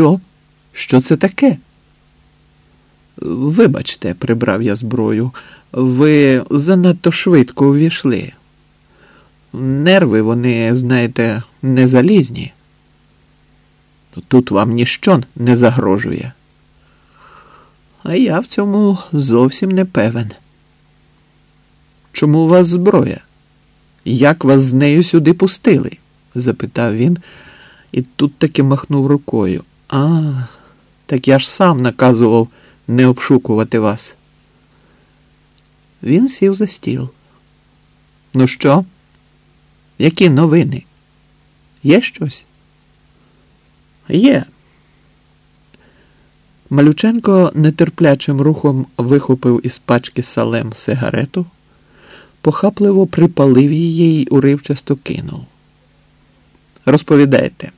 Що? Що це таке? Вибачте, прибрав я зброю, ви занадто швидко увійшли. Нерви, вони, знаєте, не залізні. Тут вам ніщо не загрожує. А я в цьому зовсім не певен. Чому у вас зброя? Як вас з нею сюди пустили? запитав він і тут таки махнув рукою. А, так я ж сам наказував не обшукувати вас. Він сів за стіл. Ну що? Які новини? Є щось? Є. Малюченко нетерплячим рухом вихопив із пачки салем сигарету, похапливо припалив її й уривчасто кинув. Розповідайте.